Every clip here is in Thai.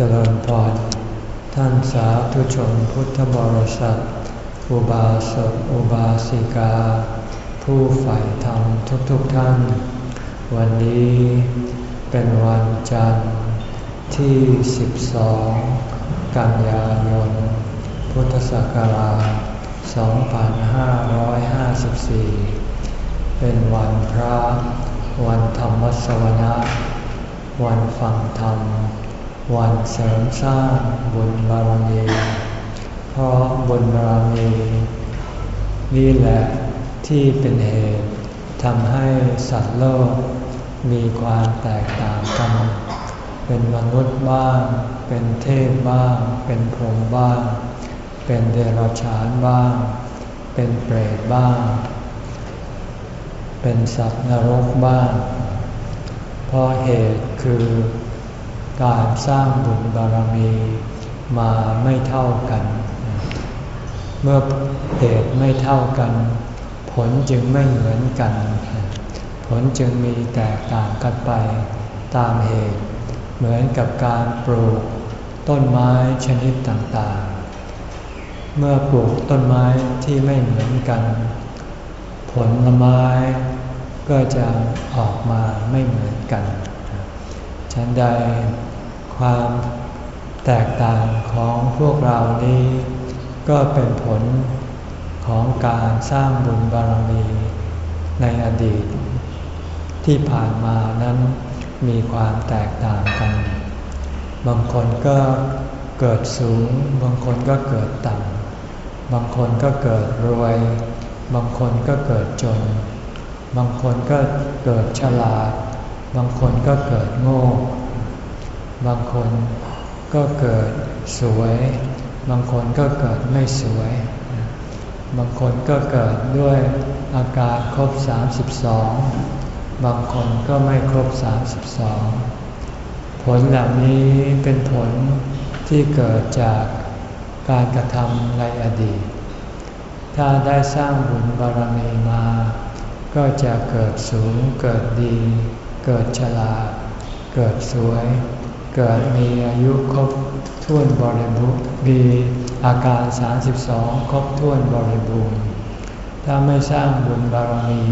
เจริญพรท่านสาธุชนพุทธบริษัท อุบาสกอุบาสิกา ผู้ใฝ่ธรรมทุกๆทท่าน วันนี้เป็นวันจันทร์ที่ 12 กันยายน พุทธศักราช 2554 เป็นวันพระ วันธรรมสวนะ วันฟังธรรม วันเสริมสร้างบุญบารมี เพราะบุญบารมีนี่แหละที่เป็นเหตุทำให้สัตว์โลก มีความแตกต่างกัน เป็นมนุษย์บ้าง เป็นเทพบ้าง เป็นพรหมบ้าง เป็นเดรัจฉานบ้าง เป็นเปรตบ้าง เป็นสัตว์นรกบ้าง เพราะเหตุคือ การสร้างบุญบารมีมาไม่เท่ากัน เมื่อเหตุไม่เท่ากัน ผลจึงไม่เหมือนกัน ผลจึงมีแตกต่างกันไปตามเหตุ เหมือนกับการปลูกต้นไม้ชนิดต่างๆ เมื่อปลูกต้นไม้ที่ไม่เหมือนกัน ผลไม้ก็จะออกมาไม่เหมือนกัน ฉันใด ความแตกต่างของพวกเรานี้ ก็เป็นผลของการสร้างบุญบารมีในอดีต ที่ผ่านมานั้นมีความแตกต่างกัน บางคนก็เกิดสูง บางคนก็เกิดต่ำ บางคนก็เกิดรวย บางคนก็เกิดจน บางคนก็เกิดฉลาด บางคนก็เกิดโง่ บางคนก็เกิดสวย บางคนก็เกิดไม่สวย บางคนก็เกิดด้วยอาการครบ 32 บางคนก็ไม่ครบ 32 ผลเหล่านี้เป็นผลที่เกิดจากการกระทำในอดีต ถ้าได้สร้างบุญบารมีมา ก็จะเกิดสูง เกิดดี เกิดฉลาด เกิดสวย เกิดมีอายุครบถ้วนบริบูรณ์มีอาการ 32 ครบถ้วนบริบูรณ์ ถ้าไม่สร้างบุญบารมี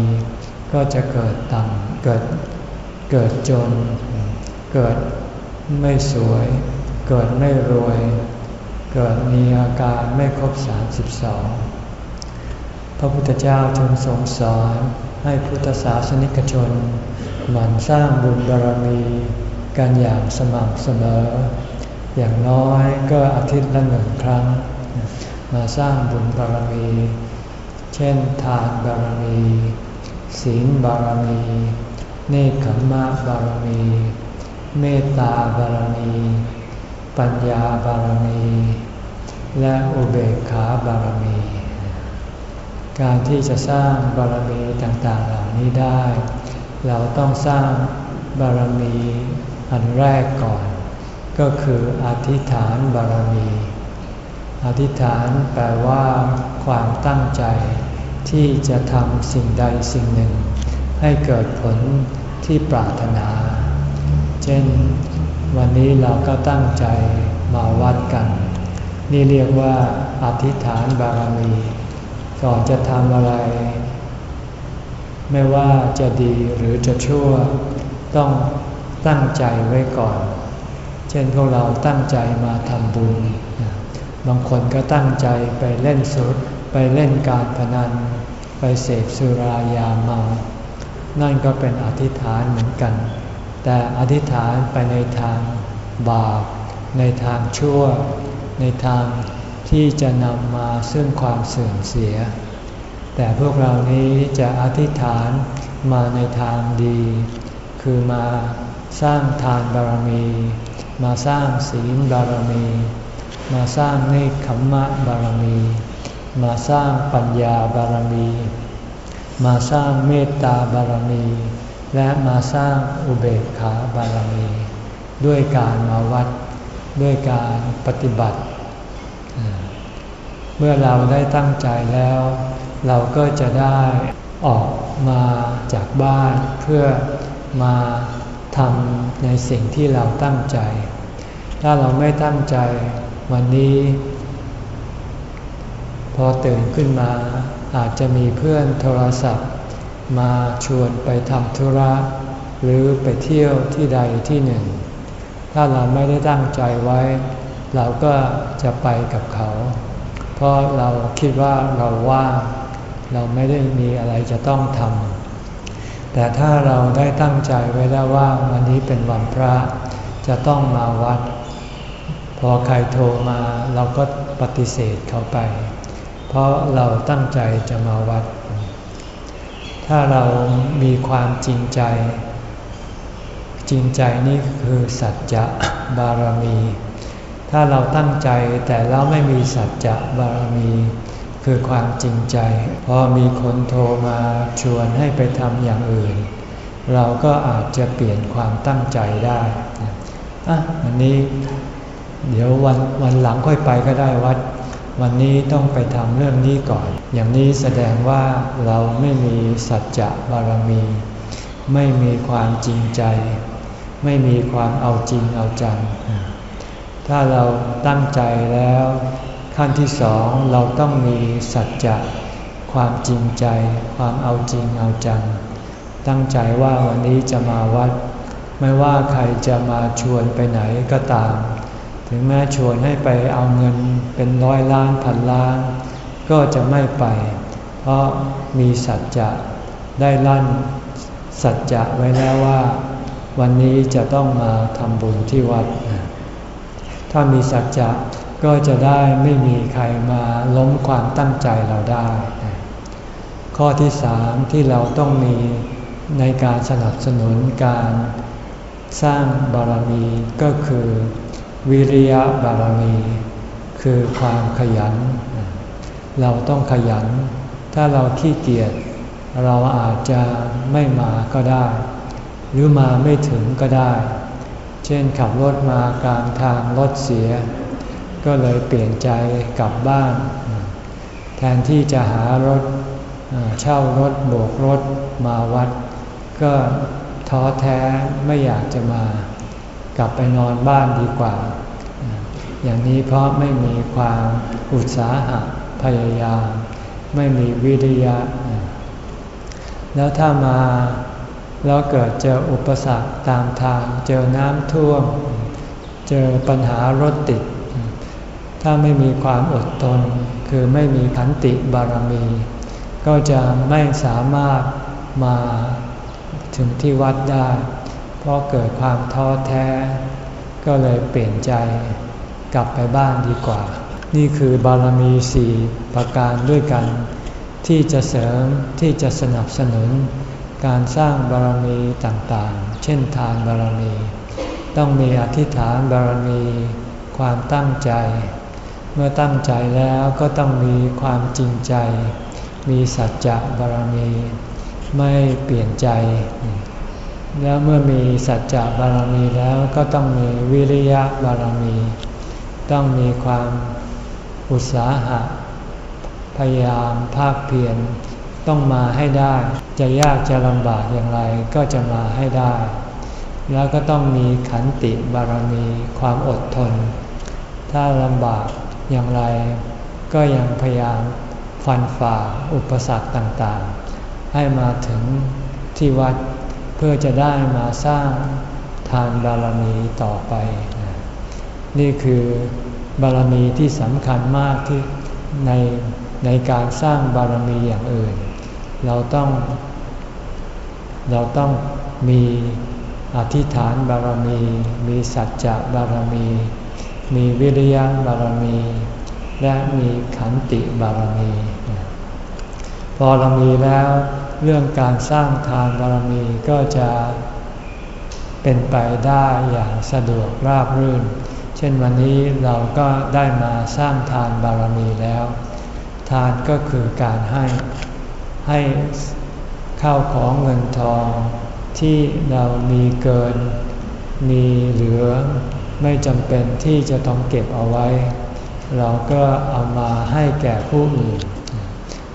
ก็จะเกิดต่ำเกิดเกิดจน เกิดไม่สวย เกิดไม่รวย เกิดมีอาการไม่ครบ 32 พระพุทธเจ้าทรงทรงสอนให้พุทธศาสนิกชน หมั่นสร้างบุญบารมี กันอย่างสม่ำเสมอ อย่างน้อยก็อาทิตย์ละหนึ่งครั้ง มาสร้างบุญบารมี เช่นทานบารมี ศีลบารมี เนคขมะบารมี เมตตาบารมี ปัญญาบารมี และอุเบกขาบารมี การที่จะสร้างบารมีต่างๆเหล่านี้ได้ เราต้องสร้างบารมี อันแรกก่อน ก็คืออธิษฐานบารมี อธิษฐานแปลว่า ความตั้งใจ ที่จะทำสิ่งใดสิ่งหนึ่ง ให้เกิดผลที่ปรารถนา เช่น วันนี้เราก็ตั้งใจมาวัดกัน นี่เรียกว่า อธิษฐานบารมี ก่อนจะทำอะไร ไม่ว่าจะดีหรือจะชั่ว ต้อง ตั้งใจไว้ก่อน เช่นพวกเราตั้งใจมาทำบุญ บางคนก็ตั้งใจไปเล่นสุดไปเล่นการพนัน ไปเสพสุรายาเมา นั่นก็เป็นอธิษฐานเหมือนกัน แต่อธิษฐานไปในทางบาป ในทางชั่ว ในทางที่จะนำมาซึ่งความเสื่อมเสีย แต่พวกเรานี้จะอธิษฐานมาในทางดี คือมา สร้างทานบารมี มาสร้างศีลบารมี มาสร้างเนคขมมะบารมี มาสร้างปัญญาบารมี มาสร้างเมตตาบารมี และมาสร้างอุเบกขาบารมี ด้วยการมาวัดด้วยการปฏิบัติ เมื่อเราได้ตั้งใจแล้ว เราก็จะได้ออกมาจากบ้านเพื่อมา ทำในสิ่งที่เราตั้งใจ ถ้าเราไม่ตั้งใจวันนี้ พอตื่นขึ้นมาอาจจะมีเพื่อนโทรศัพท์ มาชวนไปทำธุระ หรือไปเที่ยวที่ใดที่หนึ่ง ถ้าเราไม่ได้ตั้งใจไว้ เราก็จะไปกับเขา เพราะเราคิดว่าเราว่างเราไม่ได้มีอะไรจะต้องทำ แต่ถ้าเราได้ตั้งใจไว้แล้วว่าวันนี้เป็นวันพระ จะต้องมาวัด พอใครโทรมาเราก็ปฏิเสธเขาไป เพราะเราตั้งใจจะมาวัด ถ้าเรามีความจริงใจ จริงใจนี่คือสัจจะบารมี ถ้าเราตั้งใจแต่เราไม่มีสัจจะบารมี คือความจริงใจ พอมีคนโทรมาชวนให้ไปทำอย่างอื่น เราก็อาจจะเปลี่ยนความตั้งใจได้อะวันนี้เดี๋ยววันวันหลังค่อยไปก็ได้วัด วันนี้ต้องไปทำเรื่องนี้ก่อน อย่างนี้แสดงว่าเราไม่มีสัจจะบารมี ไม่มีความจริงใจ ไม่มีความเอาจริงเอาจัง ถ้าเราตั้งใจแล้ว ขั้นที่สองเราต้องมีสัจจะความจริงใจ ความเอาจริงเอาจัง ตั้งใจว่าวันนี้จะมาวัด ไม่ว่าใครจะมาชวนไปไหนก็ตาม ถึงแม้ชวนให้ไปเอาเงินเป็นร้อยล้านพันล้าน ก็จะไม่ไป เพราะมีสัจจะได้ลั่นสัจจะไว้แล้วว่า วันนี้จะต้องมาทำบุญที่วัด ถ้ามีสัจจะ ก็จะได้ไม่มีใครมาล้มความตั้งใจเราได้ ข้อที่สามที่เราต้องมีในการสนับสนุนการสร้างบารมีก็คือ วิริยะบารมี คือความขยัน เราต้องขยัน ถ้าเราขี้เกียจเราอาจจะไม่มาก็ได้ หรือมาไม่ถึงก็ได้ เช่นขับรถมากลางทางรถเสีย ก็เลยเปลี่ยนใจกลับบ้าน แทนที่จะหารถเช่ารถโบกรถมาวัด ก็ท้อแท้ไม่อยากจะมา กลับไปนอนบ้านดีกว่า อย่างนี้เพราะไม่มีความอุตสาหะพยายาม ไม่มีวิริยะ แล้วถ้ามาแล้วเกิดเจออุปสรรคตามทาง เจอน้ำท่วม เจอปัญหารถติด ถ้าไม่มีความอดทนคือไม่มีขันติบารมี ก็จะไม่สามารถมาถึงที่วัดได้ เพราะเกิดความท้อแท้ ก็เลยเปลี่ยนใจกลับไปบ้านดีกว่า นี่คือบารมีสี่ประการด้วยกัน ที่จะเสริมที่จะสนับสนุน การสร้างบารมีต่างๆ เช่นทานบารมี ต้องมีอธิษฐานบารมี ความตั้งใจ เมื่อตั้งใจแล้วก็ต้องมีความจริงใจ มีสัจจะบารมี ไม่เปลี่ยนใจ แล้วเมื่อมีสัจจะบารมีแล้วก็ต้องมีวิริยะบารมี ต้องมีความอุตสาหะ พยายามภาคเพียรต้องมาให้ได้ จะยากจะลำบากอย่างไรก็จะมาให้ได้ แล้วก็ต้องมีขันติบารมี ความอดทน ถ้าลำบาก อย่างไรก็ยังพยายามฟันฝ่าอุปสรรคต่างๆ ให้มาถึงที่วัดเพื่อจะได้มาสร้างทานบารมีต่อไป นี่คือบารมีที่สำคัญมากที่ในในการสร้างบารมีอย่างอื่น เราต้อง เราต้องมีอธิษฐานบารมี มีสัจจะบารมี มีวิริยะบารมี และมีขันติบารมี พอเรามีแล้วเรื่องการสร้างทานบารมีก็จะเป็นไปได้อย่างสะดวกราบรื่น เช่นวันนี้เราก็ได้มาสร้างทานบารมีแล้ว ทานก็คือการให้ให้ข้าวของเงินทองที่เรามีเกินมีเหลือ ไม่จำเป็นที่จะต้องเก็บเอาไว้ เราก็เอามาให้แก่ผู้อื่น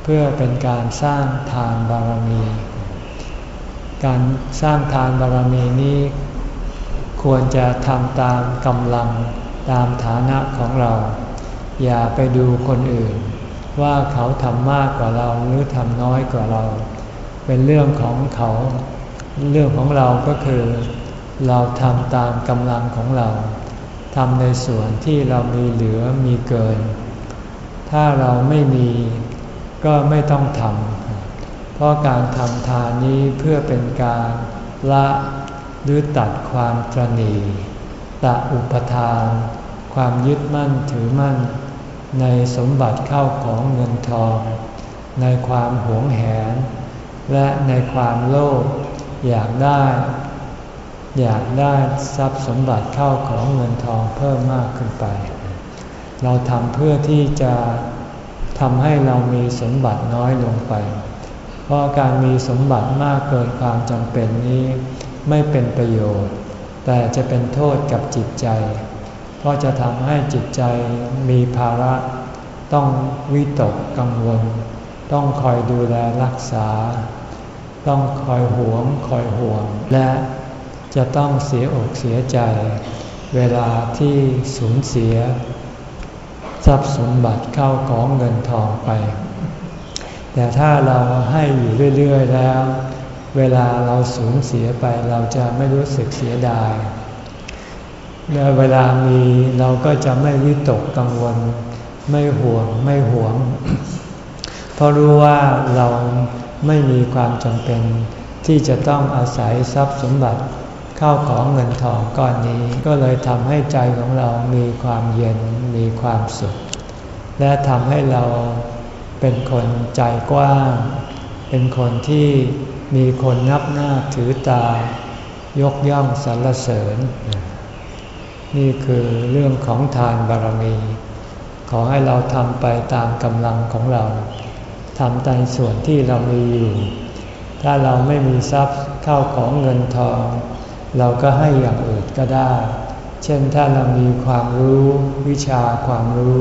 เพื่อเป็นการสร้างทานบารมี การสร้างทานบารมีนี้ ควรจะทำตามกำลังตามฐานะของเรา อย่าไปดูคนอื่น ว่าเขาทำมากกว่าเราหรือทำน้อยกว่าเรา เป็นเรื่องของเขา เรื่องของเราก็คือ เราทำตามกำลังของเราทำในส่วนที่เรามีเหลือมีเกิน ถ้าเราไม่มีก็ไม่ต้องทำเพราะการทำทานนี้เพื่อเป็นการละหรือตัดความตรณีตะอุปทาน ความยึดมั่นถือมั่น ในสมบัติเข้าของเงินทอง ในความหวงแหน และในความโลภอยากได้ อยากได้ทรัพย์สมบัติเข้าของเงินทองเพิ่มมากขึ้นไป เราทำเพื่อที่จะทำให้เรามีสมบัติน้อยลงไป เพราะการมีสมบัติมากเกินความจำเป็นนี้ไม่เป็นประโยชน์ แต่จะเป็นโทษกับจิตใจ เพราะจะทำให้จิตใจมีภาระ ต้องวิตกกังวล ต้องคอยดูแลรักษา ต้องคอยหวง คอยห่วงและ จะต้องเสียอกเสียใจ เวลาที่สูญเสีย ทรัพย์สมบัติเข้าของเงินทองไป แต่ถ้าเราให้อยู่เรื่อยๆแล้ว เวลาเราสูญเสียไปเราจะไม่รู้สึกเสียดายและเวลามีเราก็จะไม่วิตกกังวล ไม่ห่วงไม่หวง เพราะรู้ว่าเราไม่มีความจำเป็นที่จะต้องอาศัยทรัพย์สมบัติ ข้าของเงินทองก้อนนี้ ก็เลยทำให้ใจของเรามีความเย็นมีความสุข และทำให้เราเป็นคนใจกว้าง เป็นคนที่มีคนนับหน้าถือตา ยกย่องสรรเสริญ นี่คือเรื่องของทานบารมี ขอให้เราทำไปตามกำลังของเราทำในส่วนที่เรามีอยู่ ถ้าเราไม่มีทรัพย์เข้าของเงินทอง เราก็ให้อย่างอื่นก็ได้ เช่นถ้าเรามีความรู้วิชาความรู้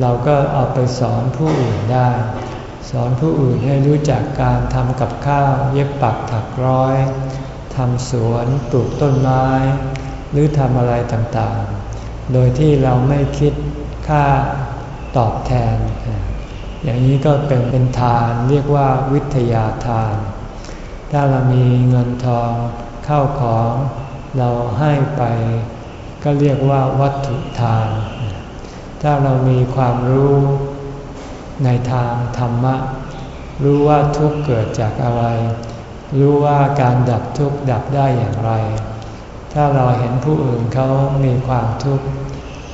เราก็เอาไปสอนผู้อื่นได้ สอนผู้อื่นให้รู้จักการทำกับข้าวเย็บปักถักร้อยทำสวนปลูกต้นไม้ หรือทำอะไรต่างๆ โดยที่เราไม่คิดค่าตอบแทน อย่างนี้ก็เป็นเป็นทานเรียกว่าวิทยาทาน ถ้าเรามีเงินทอง ข้าของเราให้ไป ก็เรียกว่าวัตถุทาน ถ้าเรามีความรู้ในทางธรรมะ รู้ว่าทุกเกิดจากอะไร รู้ว่าการดับทุกข์ดับได้อย่างไร ถ้าเราเห็นผู้อื่นเขามีความทุกข์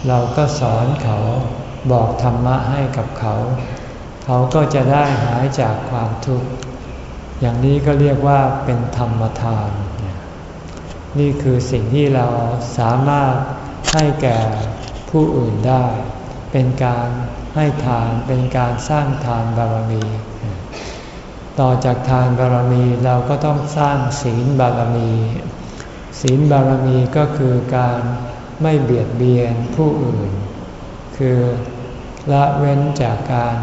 เราก็สอนเขาบอกธรรมะให้กับเขา เขาก็จะได้หายจากความทุกข์ อย่างนี้ก็เรียกว่าเป็นธรรมทาน นี่คือสิ่งที่เราสามารถให้แก่ผู้อื่นได้ เป็นการให้ทานเป็นการสร้างทานบารมี ต่อจากทานบารมีเราก็ต้องสร้างศีลบารมี ศีลบารมีก็คือการไม่เบียดเบียนผู้อื่น คือละเว้นจากการ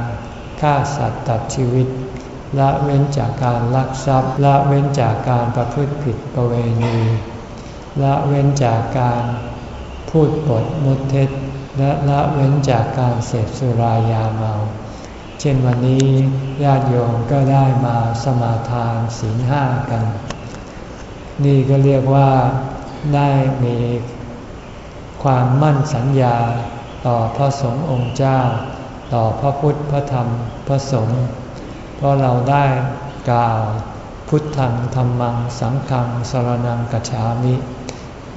ฆ่าสัตว์ตัดชีวิต ละเว้นจากการลักทรัพย์ ละเว้นจากการประพฤติผิดประเวณี ละเว้นจากการพูดปดมุเท็จและละเว้นจากการเสพสุรายาเมา เช่นวันนี้ญาติโยมก็ได้มาสมาทานศีลห้ากัน นี่ก็เรียกว่าได้มีความมั่นสัญญาต่อพระสงฆ์องค์เจ้า ต่อพระพุทธพระธรรมพระสงฆ์เพราะเราได้กล่าวพุทธังธรรมังสังฆังสรนังกัจฉามิ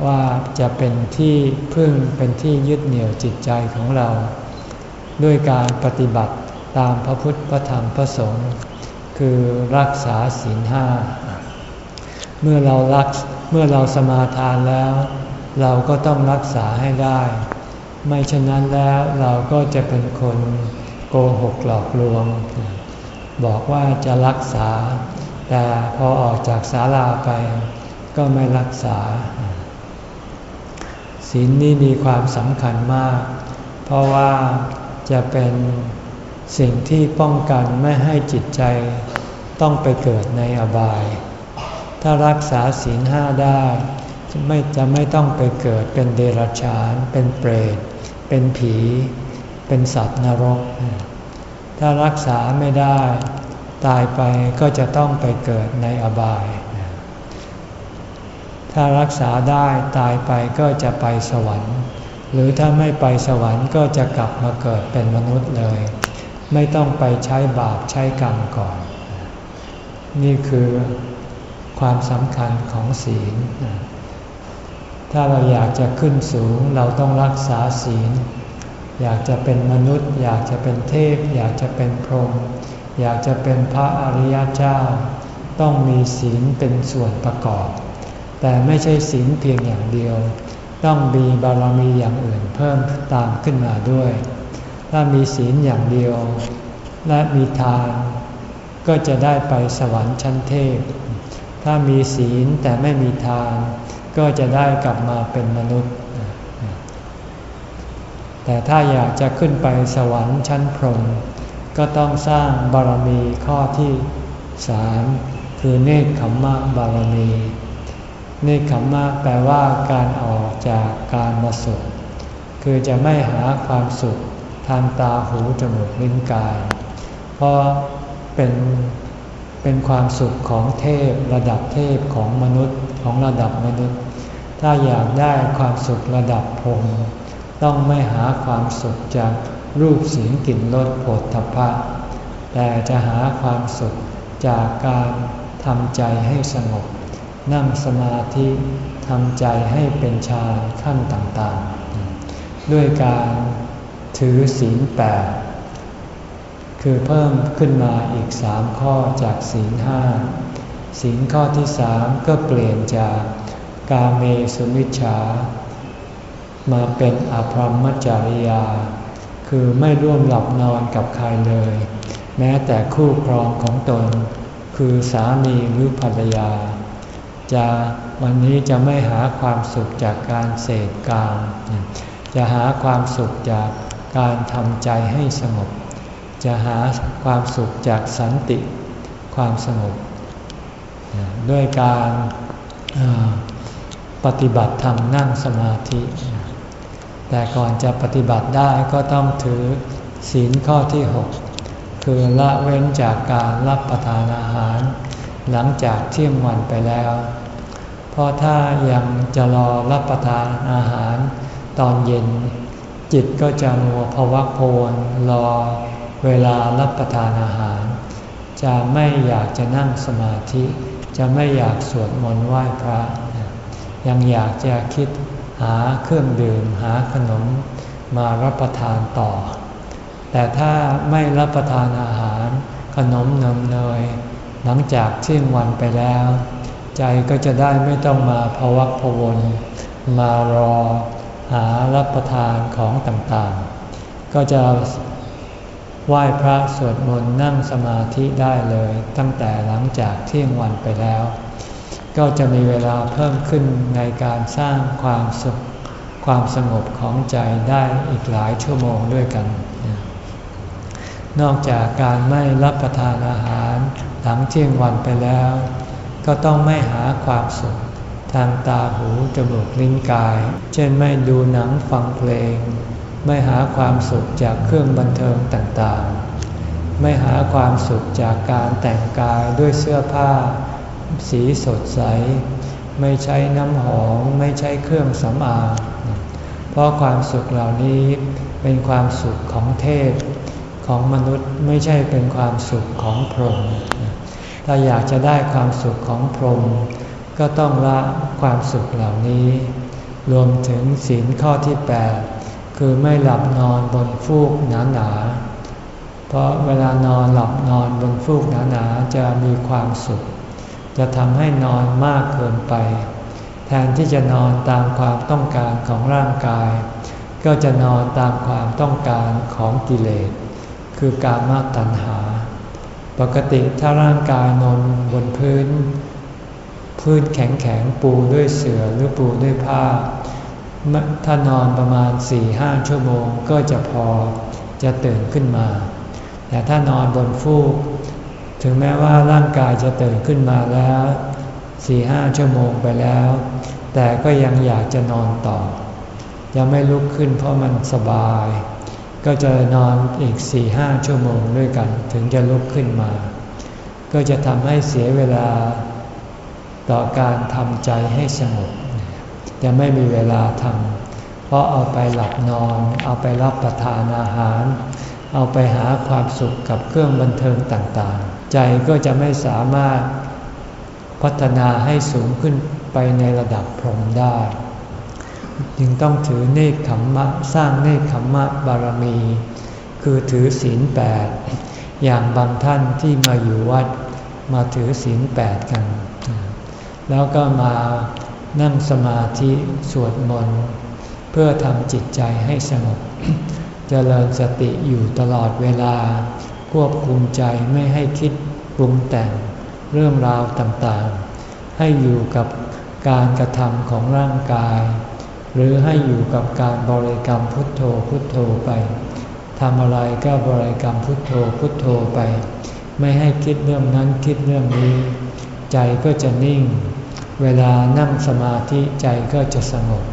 ว่าจะเป็นที่พึ่งเป็นที่ยึดเหนี่ยวจิตใจของเรา ด้วยการปฏิบัติตามพระพุทธพระธรรมพระสงฆ์คือรักษาศีลห้าเมื่อเรารักเมื่อเราสมาทานแล้ว เราก็ต้องรักษาให้ได้ ไม่เช่นนั้นแล้วเราก็จะเป็นคนโกหกหลอกลวง บอกว่าจะรักษา แต่พอออกจากศาลาไปก็ไม่รักษา ศีลนี้มีความสำคัญมาก เพราะว่าจะเป็นสิ่งที่ป้องกันไม่ให้จิตใจต้องไปเกิดในอบาย ถ้ารักษาศีลห้าได้ไม่จะไม่ต้องไปเกิดเป็นเดรัจฉาน เป็นเปรต เป็นผี เป็นสัตว์นรก ถ้ารักษาไม่ได้ ตายไปก็จะต้องไปเกิดในอบาย ถ้ารักษาได้ตายไปก็จะไปสวรรค์ หรือถ้าไม่ไปสวรรค์ก็จะกลับมาเกิดเป็นมนุษย์เลย ไม่ต้องไปใช้บาปใช้กรรมก่อน นี่คือความสำคัญของศีล ถ้าเราอยากจะขึ้นสูงเราต้องรักษาศีล อยากจะเป็นมนุษย์ อยากจะเป็นเทพ อยากจะเป็นพรหมอยากจะเป็นพระอริยเจ้า ต้องมีศีลเป็นส่วนประกอบ แต่ไม่ใช่ศีลเพียงอย่างเดียว ต้องมีบารมีอย่างอื่นเพิ่มตามขึ้นมาด้วย ถ้ามีศีลอย่างเดียว และมีทานก็จะได้ไปสวรรค์ชั้นเทพ ถ้ามีศีลแต่ไม่มีทาน ก็จะได้กลับมาเป็นมนุษย์ แต่ถ้าอยากจะขึ้นไปสวรรค์ชั้นพรหมก็ต้องสร้างบารมีข้อที่สามคือเนคขมมะบารมี เนคขมมะแปลว่าการออกจากการมาสุข คือจะไม่หาความสุขทางตาหูจมูกลิ้นกาย เพราะเป็นเป็นความสุขของเทพระดับเทพของมนุษย์ของระดับมนุษย์ ถ้าอยากได้ความสุขระดับพรมต้องไม่หาความสุขจากรูปเสียงกลิ่นรสโผฏฐัพพะแต่จะหาความสุขจากการทำใจให้สงบ นั่งสมาธิทำใจให้เป็นฌานขั้นต่างๆ ด้วยการถือศีลแปดคือเพิ่มขึ้นมาอีกสามข้อจากศีลห้าศีลข้อที่สามก็เปลี่ยนจากกาเมสุมิชฌามาเป็นอภรรมจริยา คือไม่ร่วมหลับนอนกับใครเลย แม้แต่คู่ครองของตน คือสามีหรือภรรยา จะวันนี้จะไม่หาความสุขจากการเสพกามจะหาความสุขจากการทำใจให้สงบ จะหาความสุขจากสันติ ความสงบ ด้วยการปฏิบัติธรรมนั่งสมาธิ แต่ก่อนจะปฏิบัติได้ก็ต้องถือศีลข้อที่ 6 คือละเว้นจากการรับประทานอาหาร หลังจากเที่ยงวันไปแล้ว เพราะถ้ายังจะรอรับประทานอาหารตอนเย็น จิตก็จะมัวพวักโพนรอเวลารับประทานอาหาร จะไม่อยากจะนั่งสมาธิ จะไม่อยากสวดมนต์ไหว้พระ ยังอยากจะคิดหาเครื่องดื่มหาขนมมารับประทานต่อ แต่ถ้าไม่รับประทานอาหาร ขนมนมเนย หลังจากเที่ยงวันไปแล้ว ใจก็จะได้ไม่ต้องมาพวักพวนมารอหารับประทานของต่างๆ ก็จะไหว้พระสวดมนต์นั่งสมาธิได้เลย ตั้งแต่หลังจากเที่ยงวันไปแล้ว ก็จะมีเวลาเพิ่มขึ้นในการสร้างความสุขความสงบของใจได้อีกหลายชั่วโมงด้วยกัน นอกจากการไม่รับประทานอาหาร หลังเที่ยงวันไปแล้ว ก็ต้องไม่หาความสุข ทางตาหูจมูกลิ้นกาย เช่นไม่ดูหนังฟังเพลง ไม่หาความสุขจากเครื่องบันเทิงต่างๆ ไม่หาความสุขจากการแต่งกายด้วยเสื้อผ้า สีสดใส ไม่ใช้น้ำหอมไม่ใช้เครื่องสำอางเพราะความสุขเหล่านี้เป็นความสุขของเทพของมนุษย์ไม่ใช่เป็นความสุขของพรหม ถ้าอยากจะได้ความสุขของพรหมก็ต้องละความสุขเหล่านี้ รวมถึงศีลข้อที่ 8 คือไม่หลับนอนบนฟูกหนาหนาเพราะเวลานอนหลับนอนบนฟูกหนาหนาจะมีความสุข จะทำให้นอนมากเกินไป แทนที่จะนอนตามความต้องการของร่างกาย ก็จะนอนตามความต้องการของกิเลส คือการมาตัณหา ปกติถ้าร่างกายนอนบนพื้น พื้นแข็งๆปูด้วยเสื่อหรือปูด้วยผ้า ถ้านอนประมาณสี่ห้าชั่วโมงก็จะพอจะตื่นขึ้นมา แต่ถ้านอนบนฟูก ถึงแม้ว่าร่างกายจะตื่นขึ้นมาแล้วสี่ห้าชั่วโมงไปแล้ว แต่ก็ยังอยากจะนอนต่อ ยังไม่ลุกขึ้นเพราะมันสบาย ก็จะนอนอีกสี่ห้าชั่วโมงด้วยกัน ถึงจะลุกขึ้นมา ก็จะทำให้เสียเวลาต่อการทำใจให้สงบจะไม่มีเวลาทำเพราะเอาไปหลับนอน เอาไปรับประทานอาหาร เอาไปหาความสุขกับเครื่องบันเทิงต่างๆ ใจก็จะไม่สามารถพัฒนาให้สูงขึ้นไปในระดับพรหมได้ จึงต้องถือเนคขมมะสร้างเนคขมมะบารมี คือถือศีลแปดอย่างบางท่านที่มาอยู่วัดมาถือศีลแปดกัน แล้วก็มานั่งสมาธิสวดมนต์เพื่อทำจิตใจให้สงบจเจริญสติอยู่ตลอดเวลา ควบคุมใจไม่ให้คิดปรุงแต่งเรื่องราวต่างๆ ให้อยู่กับการกระทำของร่างกาย หรือให้อยู่กับการบริกรรมพุทโธพุทโธไปทำอะไรก็บริกรรมพุทโธพุทโธไป ไม่ให้คิดเรื่องนั้นคิดเรื่องนี้ ใจก็จะนิ่ง เวลานั่งสมาธิใจก็จะสงบ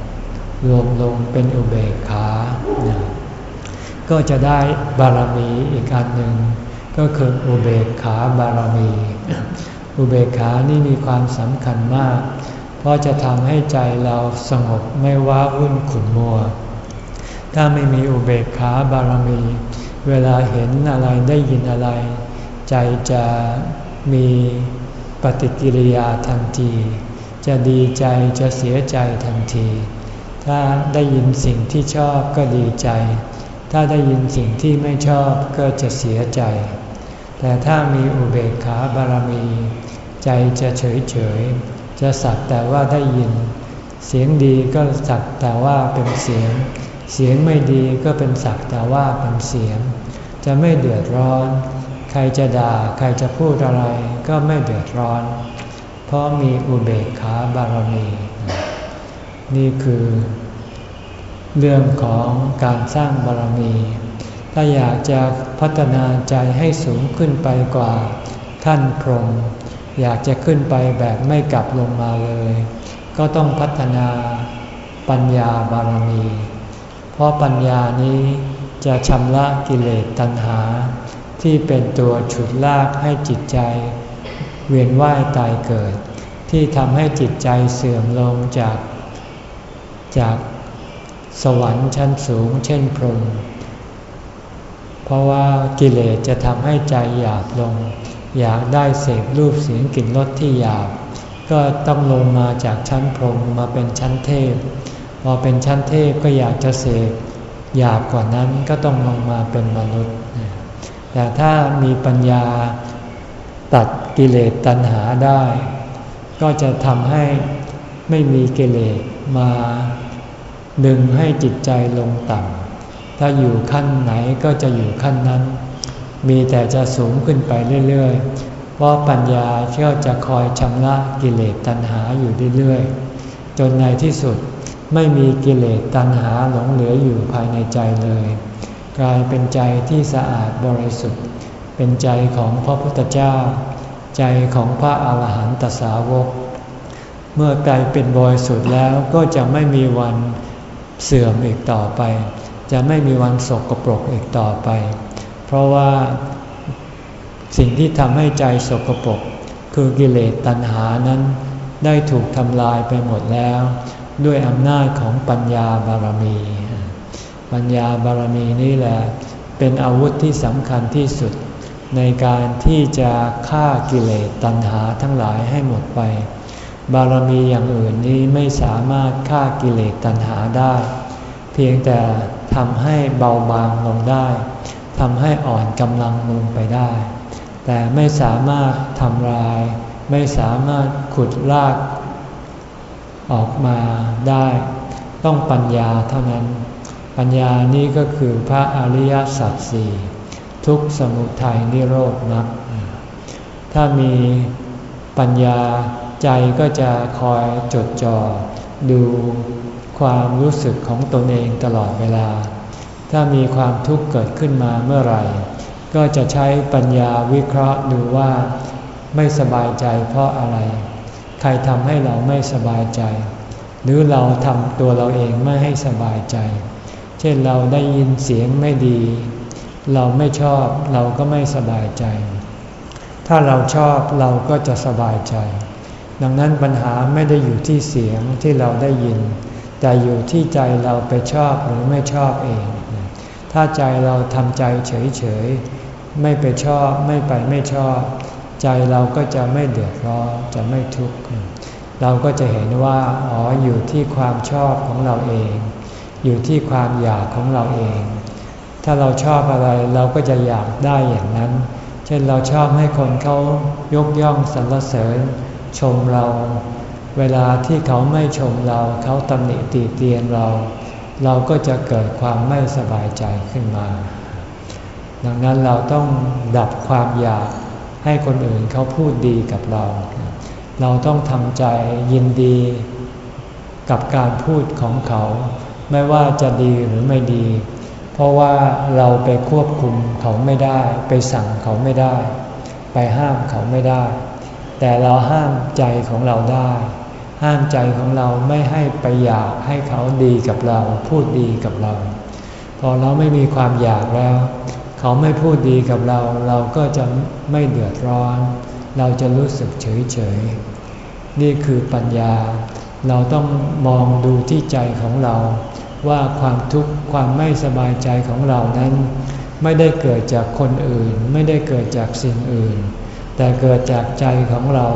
รวมลงเป็นอุเบกขา ก็จะได้บารมีอีกอันหนึ่ง ก็คืออุเบกขาบารมี อุเบกขานี่มีความสำคัญมาก เพราะจะทำให้ใจเราสงบไม่ว้าวุ่นขุ่นมัว ถ้าไม่มีอุเบกขาบารมี เวลาเห็นอะไรได้ยินอะไร ใจจะมีปฏิกิริยาทันที จะดีใจจะเสียใจทันที ถ้าได้ยินสิ่งที่ชอบก็ดีใจ ถ้าได้ยินสิ่งที่ไม่ชอบก็จะเสียใจ แต่ถ้ามีอุเบกขาบารมี ใจจะเฉยเฉย จะสักแต่ว่าได้ยิน เสียงดีก็สักแต่ว่าเป็นเสียง เสียงไม่ดีก็เป็นสักแต่ว่าเป็นเสียง จะไม่เดือดร้อน ใครจะด่าใครจะพูดอะไรก็ไม่เดือดร้อน เพราะมีอุเบกขาบารมี นี่คือเรื่องของการสร้างบารมี ถ้าอยากจะพัฒนาใจให้สูงขึ้นไปกว่า ท่านพรหม อยากจะขึ้นไปแบบไม่กลับลงมาเลย ก็ต้องพัฒนาปัญญาบารมี เพราะปัญญานี้จะชำระกิเลสตัณหา ที่เป็นตัวฉุดลากให้จิตใจ เวียนว่ายตายเกิด ที่ทำให้จิตใจเสื่อมลงจาก จากสวรรค์ชั้นสูงเช่นพรหมเพราะว่ากิเลสจะทำให้ใจหยาบลง อยากได้เสพรูปเสียงกลิ่นรสที่หยาบก็ต้องลงมาจากชั้นพรหมมาเป็นชั้นเทพ พอเป็นชั้นเทพก็อยากจะเสพหยาบกว่านั้นก็ต้องลงมาเป็นมนุษย์ แต่ถ้ามีปัญญาตัดกิเลสตัณหาได้ ก็จะทำให้ไม่มีกิเลสมาดึงให้จิตใจลงต่ำถ้าอยู่ขั้นไหนก็จะอยู่ขั้นนั้น มีแต่จะสูงขึ้นไปเรื่อยๆ เพราะปัญญาเชื่อจะคอยชำระกิเลสตัณหาอยู่เรื่อยๆ จนในที่สุดไม่มีกิเลสตัณหาหลงเหลืออยู่ภายในใจเลย กลายเป็นใจที่สะอาดบริสุทธิ์ เป็นใจของพระพุทธเจ้า ใจของพระอาหารหันตสาวก เมื่อกลายเป็นบริสุทธิ์แล้วก็จะไม่มีวันเสื่อมอีกต่อไป จะไม่มีวันสกปรกอีกต่อไป เพราะว่าสิ่งที่ทำให้ใจสกปรกคือกิเลสตัณหานั้นได้ถูกทำลายไปหมดแล้ว ด้วยอำนาจของปัญญาบารมี ปัญญาบารมีนี่แหละเป็นอาวุธที่สำคัญที่สุด ในการที่จะฆ่ากิเลสตัณหาทั้งหลายให้หมดไป บารมีอย่างอื่นนี้ไม่สามารถฆ่ากิเลสตัณหาได้ เพียงแต่ทำให้เบาบางลงได้ ทำให้อ่อนกำลังลงไปได้ แต่ไม่สามารถทำลาย ไม่สามารถขุดลากออกมาได้ ต้องปัญญาเท่านั้น ปัญญานี้ก็คือพระอริยสัจสี่ทุกสมุทัยนิโรธมรรคถ้ามีปัญญาใจก็จะคอยจดจ่อดูความรู้สึกของตนเองตลอดเวลา ถ้ามีความทุกข์เกิดขึ้นมาเมื่อไหร่ ก็จะใช้ปัญญาวิเคราะห์ดูว่า ไม่สบายใจเพราะอะไร ใครทำให้เราไม่สบายใจ หรือเราทำตัวเราเองไม่ให้สบายใจ เช่นเราได้ยินเสียงไม่ดี เราไม่ชอบเราก็ไม่สบายใจ ถ้าเราชอบเราก็จะสบายใจ ดังนั้นปัญหาไม่ได้อยู่ที่เสียงที่เราได้ยิน แต่อยู่ที่ใจเราไปชอบหรือไม่ชอบเอง ถ้าใจเราทำใจเฉยๆ ไม่ไปชอบไม่ไปไม่ชอบ ใจเราก็จะไม่เดือดร้อนจะไม่ทุกข์ เราก็จะเห็นว่าอ๋ออยู่ที่ความชอบของเราเอง อยู่ที่ความอยากของเราเอง ถ้าเราชอบอะไรเราก็จะอยากได้อย่างนั้น เช่นเราชอบให้คนเขายกย่องสรรเสริญ ชมเรา เวลาที่เขาไม่ชมเราเขาตำหนิตีเตียนเรา เราก็จะเกิดความไม่สบายใจขึ้นมา ดังนั้นเราต้องดับความอยากให้คนอื่นเขาพูดดีกับเรา เราต้องทำใจยินดีกับการพูดของเขา ไม่ว่าจะดีหรือไม่ดี เพราะว่าเราไปควบคุมเขาไม่ได้ ไปสั่งเขาไม่ได้ ไปห้ามเขาไม่ได้ แต่เราห้ามใจของเราได้ ห้ามใจของเราไม่ให้ไปอยากให้เขาดีกับเรา พูดดีกับเรา พอเราไม่มีความอยากแล้ว เขาไม่พูดดีกับเรา เราก็จะไม่เดือดร้อน เราจะรู้สึกเฉยเฉยนี่คือปัญญา เราต้องมองดูที่ใจของเรา ว่าความทุกข์ความไม่สบายใจของเรานั้น ไม่ได้เกิดจากคนอื่น ไม่ได้เกิดจากสิ่งอื่น แต่เกิดจากใจของเรา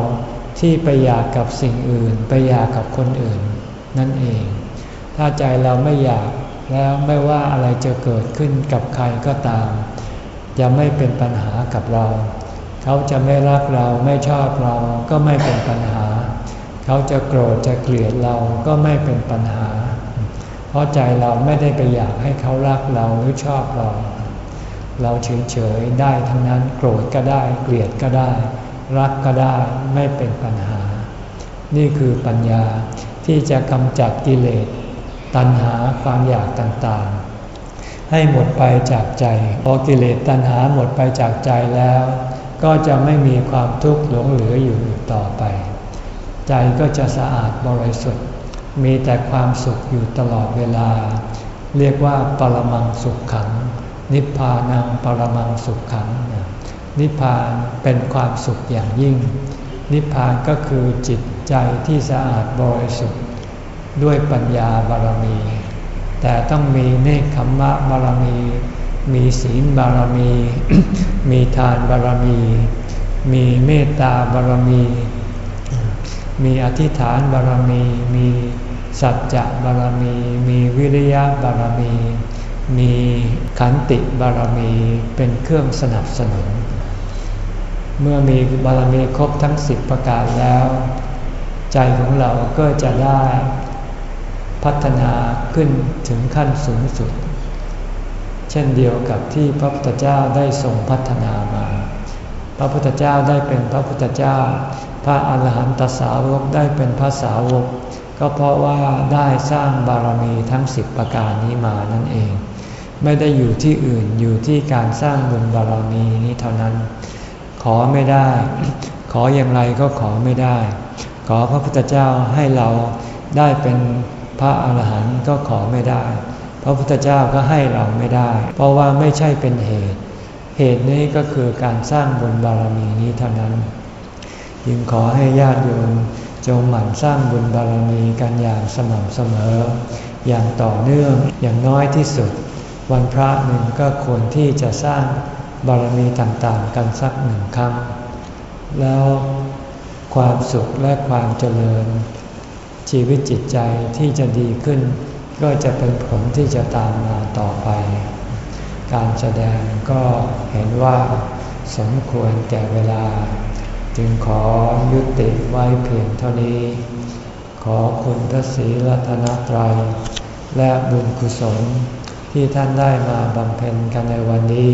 ที่ไปอยากกับสิ่งอื่น ไปอยากกับคนอื่น นั่นเอง ถ้าใจเราไม่อยากแล้วไม่ว่าอะไรจะเกิดขึ้นกับใครก็ตาม จะไม่เป็นปัญหากับเรา เขาจะไม่รักเราไม่ชอบเราก็ไม่เป็นปัญหา เขาจะโกรธจะเกลียดเราก็ไม่เป็นปัญหา เพราะใจเราไม่ได้ไปอยากให้เขารักเราหรือชอบเรา เราเฉยๆได้ทั้งนั้นโกรธก็ได้เกลียดก็ได้ รักก็ได้ไม่เป็นปัญหา นี่คือปัญญาที่จะกำจัดกิเลส ตัณหาความอยากต่างๆ ให้หมดไปจากใจ พอกิเลสตัณหาหมดไปจากใจแล้ว ก็จะไม่มีความทุกข์หลงเหลืออยู่ต่อไป ใจก็จะสะอาดบริสุทธิ์ มีแต่ความสุขอยู่ตลอดเวลา เรียกว่าปรมังสุขขัง นิพพานังปรมังสุขขัง นิพพานเป็นความสุขอย่างยิ่ง นิพพานก็คือจิตใจที่สะอาดบริสุทธิ์ด้วยปัญญาบารมี แต่ต้องมีเนคขมมะบารมี มีศีลบารมี มีทานบารมี มีเมตตาบารมี มีอธิษฐานบารมี มีสัจจะบารมี มีวิริยะบารมี มีขันติบารมีเป็นเครื่องสนับสนุน เมื่อมีบารมีครบทั้งสิบประการแล้ว ใจของเราก็จะได้พัฒนาขึ้นถึงขั้นสูงสุด เช่นเดียวกับที่พระพุทธเจ้าได้ทรงพัฒนามา พระพุทธเจ้าได้เป็นพระพุทธเจ้า พระอาหารหันตสาวกได้เป็นพระสาวก ก็เพราะว่าได้สร้างบารมีทั้งสิบประการนี้มานั่นเอง ไม่ได้อยู่ที่อื่นอยู่ที่การสร้างบุญบารมีนี้เท่านั้น ขอไม่ได้ ขออย่างไรก็ขอไม่ได้ ขอพระพุทธเจ้าให้เราได้เป็นพระอาหารหันต์ก็ขอไม่ได้ พระพุทธเจ้าก็ให้เราไม่ได้ เพราะว่าไม่ใช่เป็นเหตุ เหตุนี้ก็คือการสร้างบุญบารมีนี้เท่านั้นยิ่งขอให้ญาติโยมจงหมั่นสร้างบุญบารมีกันอย่างสม่ำเสมอ อย่างต่อเนื่องอย่างน้อยที่สุด วันพระหนึ่งก็ควรที่จะสร้าง บารมีต่างๆ กันสักหนึ่งครั้ง แล้วความสุขและความเจริญ ชีวิตจิตใจที่จะดีขึ้น ก็จะเป็นผลที่จะตามมาต่อไป การแสดงก็เห็นว่าสมควรแก่เวลา จึงขอยุติไว้เพียงเท่านี้ ขอคุณพระศรีรัตนตรัย และบุญกุศลที่ท่านได้มาบำเพ็ญกันในวันนี้